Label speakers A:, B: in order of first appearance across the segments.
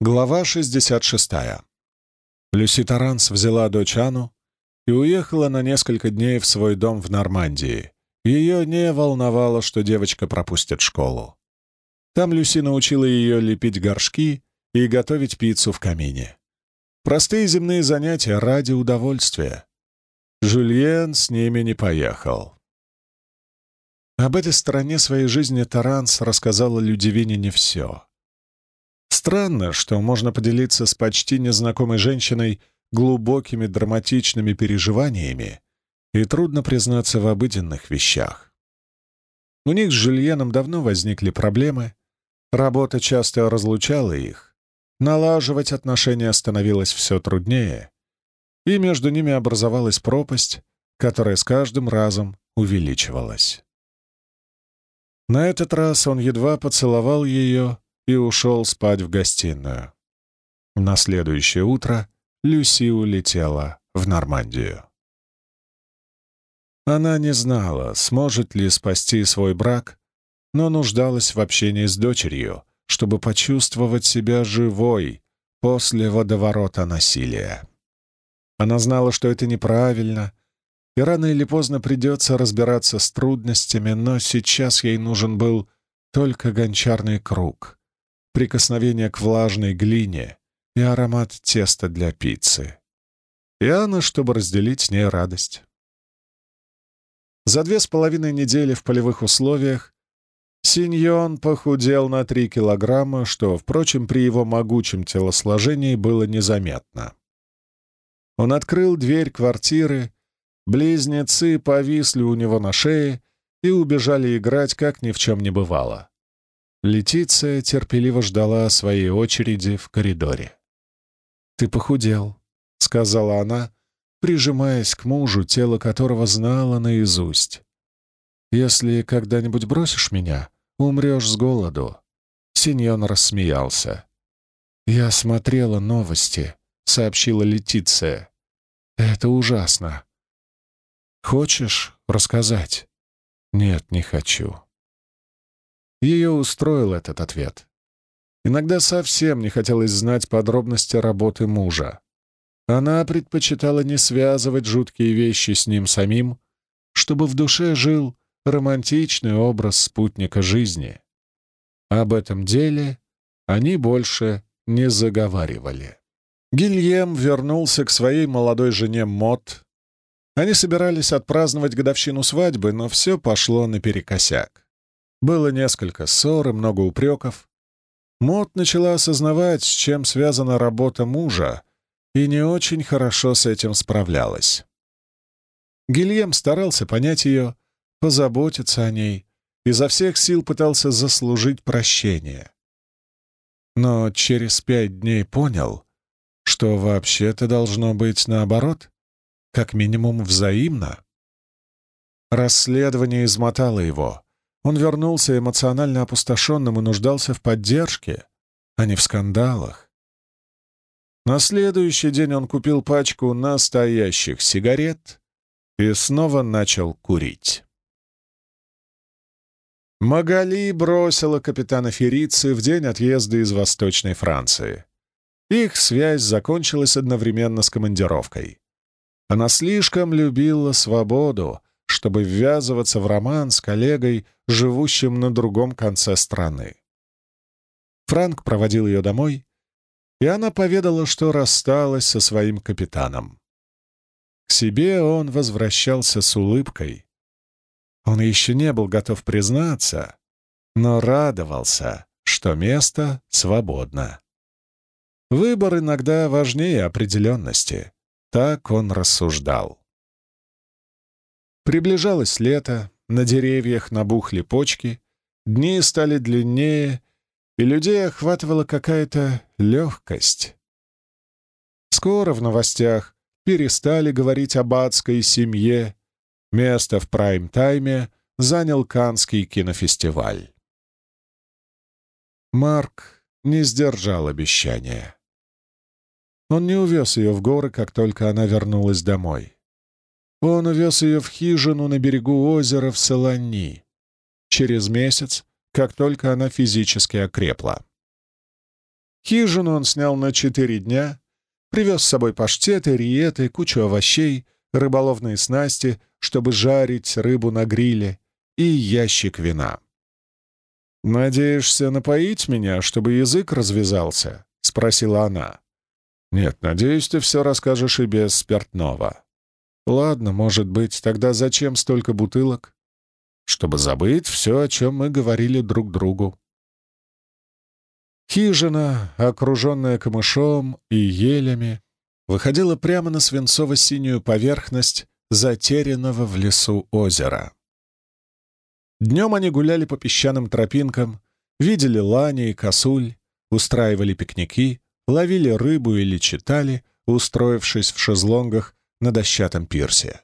A: Глава 66. Люси Таранс взяла дочь Анну и уехала на несколько дней в свой дом в Нормандии. Ее не волновало, что девочка пропустит школу. Там Люси научила ее лепить горшки и готовить пиццу в камине. Простые земные занятия ради удовольствия. Жюльен с ними не поехал. Об этой стороне своей жизни Таранс рассказала Людивине не все. Странно, что можно поделиться с почти незнакомой женщиной глубокими драматичными переживаниями и трудно признаться в обыденных вещах. У них с Жильеном давно возникли проблемы, работа часто разлучала их, налаживать отношения становилось все труднее, и между ними образовалась пропасть, которая с каждым разом увеличивалась. На этот раз он едва поцеловал ее и ушел спать в гостиную. На следующее утро Люси улетела в Нормандию. Она не знала, сможет ли спасти свой брак, но нуждалась в общении с дочерью, чтобы почувствовать себя живой после водоворота насилия. Она знала, что это неправильно, и рано или поздно придется разбираться с трудностями, но сейчас ей нужен был только гончарный круг, прикосновение к влажной глине и аромат теста для пиццы. И Анна, чтобы разделить с ней радость. За две с половиной недели в полевых условиях Синьон похудел на три килограмма, что, впрочем, при его могучем телосложении было незаметно. Он открыл дверь квартиры, близнецы повисли у него на шее и убежали играть, как ни в чем не бывало. Летиция терпеливо ждала своей очереди в коридоре. «Ты похудел», — сказала она, прижимаясь к мужу, тело которого знала наизусть. «Если когда-нибудь бросишь меня, умрешь с голоду». Синьон рассмеялся. «Я смотрела новости», — сообщила Летиция. «Это ужасно. Хочешь рассказать?» «Нет, не хочу». Ее устроил этот ответ. Иногда совсем не хотелось знать подробности работы мужа. Она предпочитала не связывать жуткие вещи с ним самим, чтобы в душе жил романтичный образ спутника жизни. Об этом деле они больше не заговаривали. Гильем вернулся к своей молодой жене Мот. Они собирались отпраздновать годовщину свадьбы, но все пошло наперекосяк. Было несколько ссор и много упреков. Мот начала осознавать, с чем связана работа мужа, и не очень хорошо с этим справлялась. Гильем старался понять ее, позаботиться о ней, изо всех сил пытался заслужить прощение. Но через пять дней понял, что вообще-то должно быть наоборот, как минимум взаимно. Расследование измотало его, он вернулся эмоционально опустошенным и нуждался в поддержке, а не в скандалах. На следующий день он купил пачку настоящих сигарет и снова начал курить. Магали бросила капитана Ферицы в день отъезда из Восточной Франции. Их связь закончилась одновременно с командировкой. Она слишком любила свободу, чтобы ввязываться в роман с коллегой, живущим на другом конце страны. Франк проводил ее домой, и она поведала, что рассталась со своим капитаном. К себе он возвращался с улыбкой. Он еще не был готов признаться, но радовался, что место свободно. Выбор иногда важнее определенности. Так он рассуждал. Приближалось лето, на деревьях набухли почки, дни стали длиннее, и людей охватывала какая-то легкость. Скоро в новостях перестали говорить об адской семье. Место в прайм-тайме занял Канский кинофестиваль. Марк не сдержал обещания. Он не увез ее в горы, как только она вернулась домой. Он увез ее в хижину на берегу озера в Солони. Через месяц, как только она физически окрепла. Хижину он снял на четыре дня, привез с собой паштеты, риеты, кучу овощей, рыболовные снасти, чтобы жарить рыбу на гриле, и ящик вина. «Надеешься напоить меня, чтобы язык развязался?» — спросила она. «Нет, надеюсь, ты все расскажешь и без спиртного». «Ладно, может быть, тогда зачем столько бутылок?» «Чтобы забыть все, о чем мы говорили друг другу». Хижина, окруженная камышом и елями, выходила прямо на свинцово-синюю поверхность затерянного в лесу озера. Днем они гуляли по песчаным тропинкам, видели лани и косуль, устраивали пикники, ловили рыбу или читали, устроившись в шезлонгах на дощатом пирсе.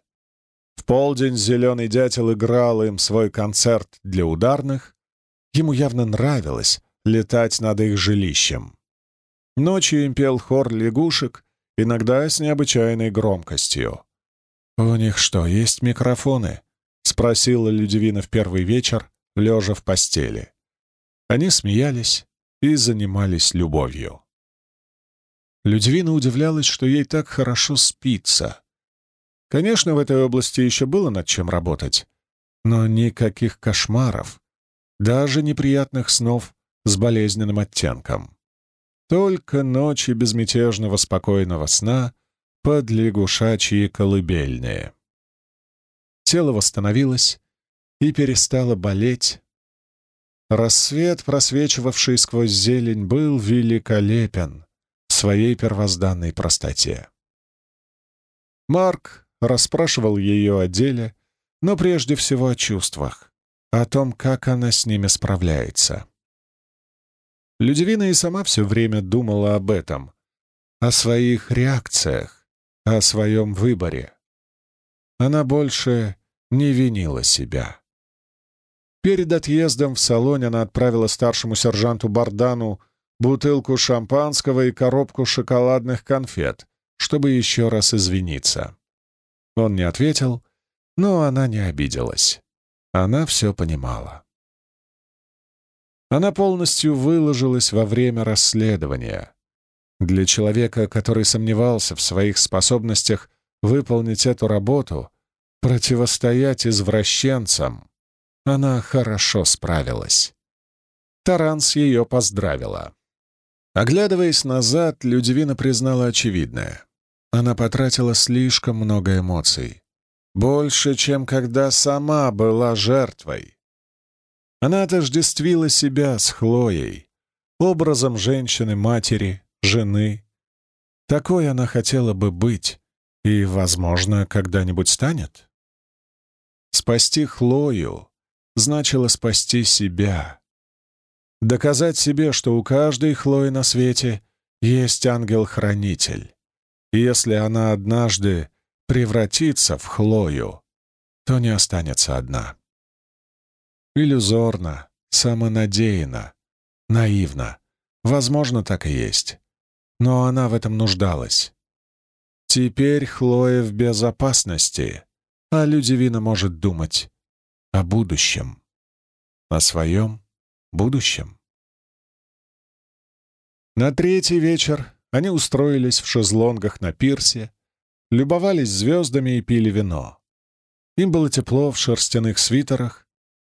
A: В полдень зеленый дятел играл им свой концерт для ударных. Ему явно нравилось летать над их жилищем. Ночью им пел хор лягушек, иногда с необычайной громкостью. «У них что, есть микрофоны?» — спросила Людивина в первый вечер, лежа в постели. Они смеялись и занимались любовью. Людивина удивлялась, что ей так хорошо спится. Конечно, в этой области еще было над чем работать, но никаких кошмаров, даже неприятных снов с болезненным оттенком. Только ночи безмятежного спокойного сна под лягушачьи колыбельные. Тело восстановилось и перестало болеть. Рассвет, просвечивавший сквозь зелень, был великолепен своей первозданной простоте. Марк расспрашивал ее о деле, но прежде всего о чувствах, о том, как она с ними справляется. Людивина и сама все время думала об этом, о своих реакциях, о своем выборе. Она больше не винила себя. Перед отъездом в салоне она отправила старшему сержанту Бардану бутылку шампанского и коробку шоколадных конфет, чтобы еще раз извиниться. Он не ответил, но она не обиделась. Она все понимала. Она полностью выложилась во время расследования. Для человека, который сомневался в своих способностях выполнить эту работу, противостоять извращенцам, она хорошо справилась. Таранс ее поздравила. Оглядываясь назад, Людивина признала очевидное. Она потратила слишком много эмоций. Больше, чем когда сама была жертвой. Она отождествила себя с Хлоей, образом женщины-матери, жены. Такой она хотела бы быть и, возможно, когда-нибудь станет. Спасти Хлою значило спасти себя. Доказать себе, что у каждой Хлои на свете есть ангел-хранитель. И если она однажды превратится в Хлою, то не останется одна. Иллюзорно, самонадеянно, наивно. Возможно, так и есть. Но она в этом нуждалась. Теперь Хлоя в безопасности, а Людивина может думать о будущем. О своем будущем. На третий вечер они устроились в шезлонгах на пирсе, любовались звездами и пили вино. Им было тепло в шерстяных свитерах,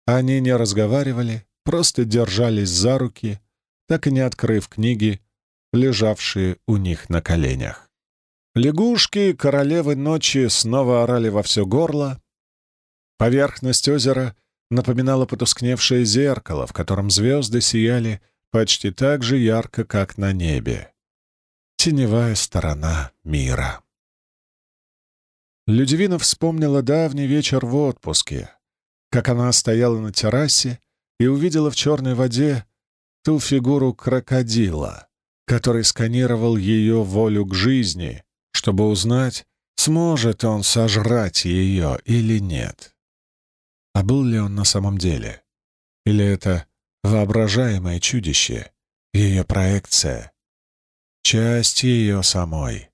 A: они не разговаривали, просто держались за руки, так и не открыв книги, лежавшие у них на коленях. Лягушки королевы ночи снова орали во все горло. Поверхность озера напоминала потускневшее зеркало, в котором звезды сияли почти так же ярко, как на небе теневая сторона мира. Людивина вспомнила давний вечер в отпуске, как она стояла на террасе и увидела в черной воде ту фигуру крокодила, который сканировал ее волю к жизни, чтобы узнать, сможет он сожрать ее или нет. А был ли он на самом деле? Или это воображаемое чудище, ее проекция, Часть ее самой.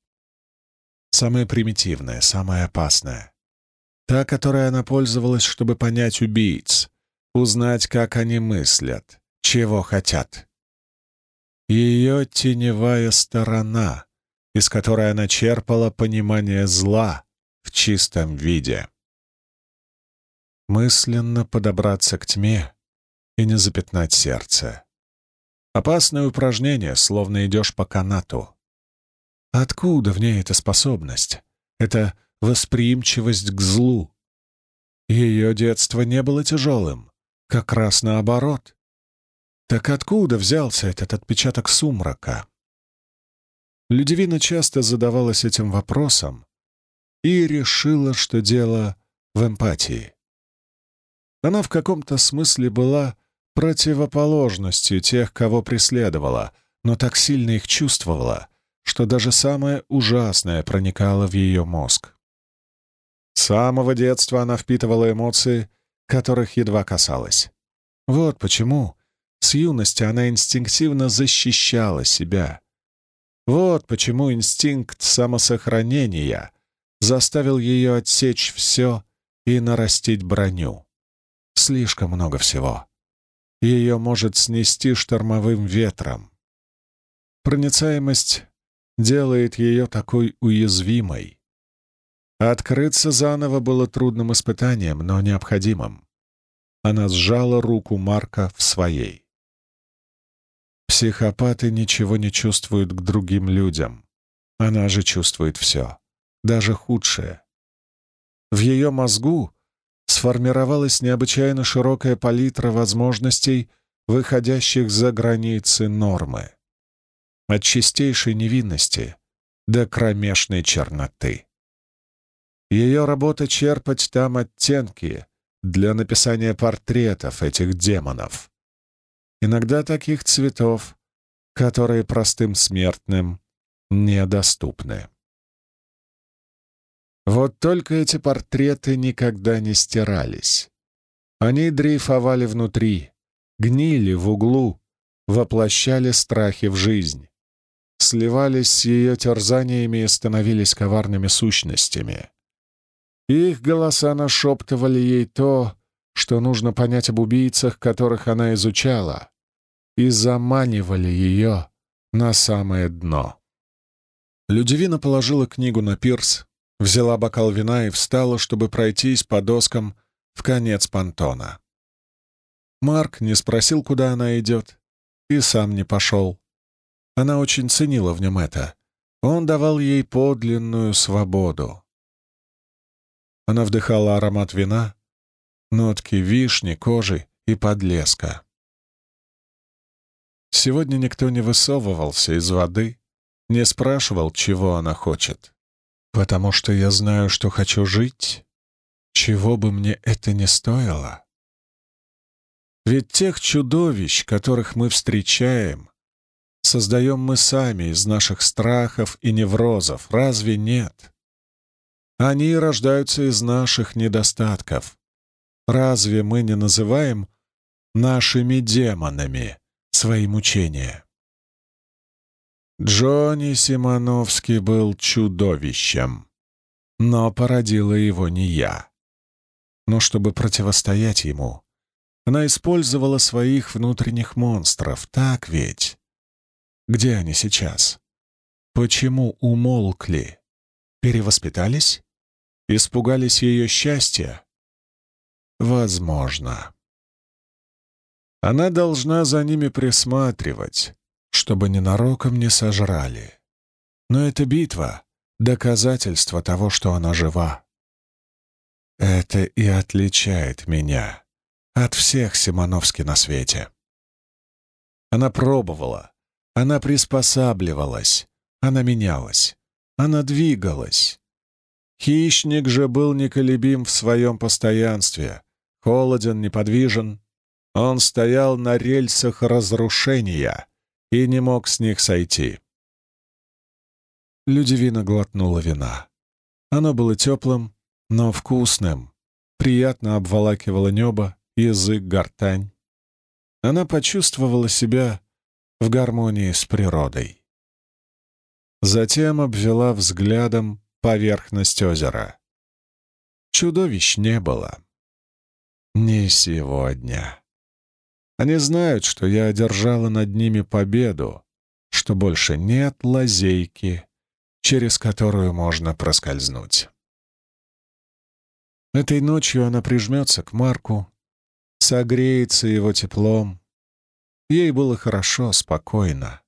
A: Самая примитивная, самая опасная. Та, которой она пользовалась, чтобы понять убийц, узнать, как они мыслят, чего хотят. ее теневая сторона, из которой она черпала понимание зла в чистом виде. Мысленно подобраться к тьме и не запятнать сердце. Опасное упражнение, словно идешь по канату. Откуда в ней эта способность? Это восприимчивость к злу. Ее детство не было тяжелым, как раз наоборот. Так откуда взялся этот отпечаток сумрака? Людивина часто задавалась этим вопросом и решила, что дело в эмпатии. Она в каком-то смысле была противоположностью тех, кого преследовала, но так сильно их чувствовала, что даже самое ужасное проникало в ее мозг. С самого детства она впитывала эмоции, которых едва касалась. Вот почему с юности она инстинктивно защищала себя. Вот почему инстинкт самосохранения заставил ее отсечь все и нарастить броню. Слишком много всего. Ее может снести штормовым ветром. Проницаемость делает ее такой уязвимой. Открыться заново было трудным испытанием, но необходимым. Она сжала руку Марка в своей. Психопаты ничего не чувствуют к другим людям. Она же чувствует все, даже худшее. В ее мозгу сформировалась необычайно широкая палитра возможностей, выходящих за границы нормы. От чистейшей невинности до кромешной черноты. Ее работа — черпать там оттенки для написания портретов этих демонов. Иногда таких цветов, которые простым смертным недоступны. Вот только эти портреты никогда не стирались. Они дрейфовали внутри, гнили в углу, воплощали страхи в жизнь, сливались с ее терзаниями и становились коварными сущностями. Их голоса нашептывали ей то, что нужно понять об убийцах, которых она изучала, и заманивали ее на самое дно. Людивина положила книгу на пирс, взяла бокал вина и встала, чтобы пройтись по доскам в конец понтона. Марк не спросил, куда она идет, и сам не пошел. Она очень ценила в нем это. Он давал ей подлинную свободу. Она вдыхала аромат вина, нотки вишни, кожи и подлеска. Сегодня никто не высовывался из воды, не спрашивал, чего она хочет. Потому что я знаю, что хочу жить, чего бы мне это ни стоило. Ведь тех чудовищ, которых мы встречаем, создаем мы сами из наших страхов и неврозов, разве нет? Они рождаются из наших недостатков. Разве мы не называем нашими демонами свои мучения? Джонни Симоновский был чудовищем, но породила его не я. Но чтобы противостоять ему, она использовала своих внутренних монстров, так ведь? Где они сейчас? Почему умолкли? Перевоспитались? Испугались ее счастья? Возможно. Она должна за ними присматривать, чтобы ненароком не сожрали. Но эта битва — доказательство того, что она жива. Это и отличает меня от всех Симоновски на свете. Она пробовала, она приспосабливалась, она менялась, она двигалась. Хищник же был неколебим в своем постоянстве, холоден, неподвижен. Он стоял на рельсах разрушения и не мог с них сойти. Людивина глотнула вина. Оно было теплым, но вкусным, приятно обволакивало небо, язык, гортань. Она почувствовала себя в гармонии с природой. Затем обвела взглядом поверхность озера. Чудовищ не было. Не сегодня. Они знают, что я одержала над ними победу, что больше нет лазейки, через которую можно проскользнуть. Этой ночью она прижмется к Марку, согреется его теплом. Ей было хорошо, спокойно.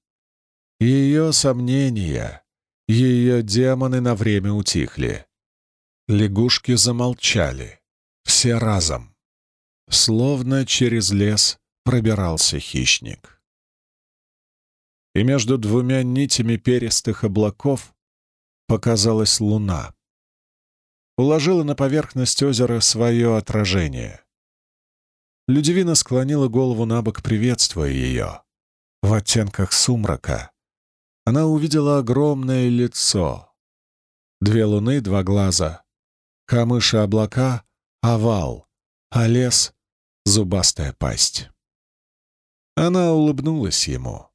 A: Ее сомнения, ее демоны на время утихли. Лягушки замолчали, все разом. Словно через лес пробирался хищник. И между двумя нитями перистых облаков показалась луна. Уложила на поверхность озера свое отражение. Людивина склонила голову на бок, приветствуя ее. В оттенках сумрака она увидела огромное лицо. Две луны, два глаза. Камыши облака — овал, а лес — зубастая пасть. Она улыбнулась ему,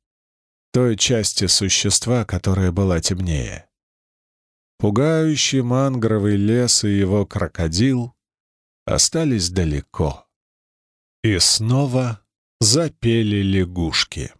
A: той части существа, которая была темнее. Пугающий мангровый лес и его крокодил остались далеко. И снова запели лягушки.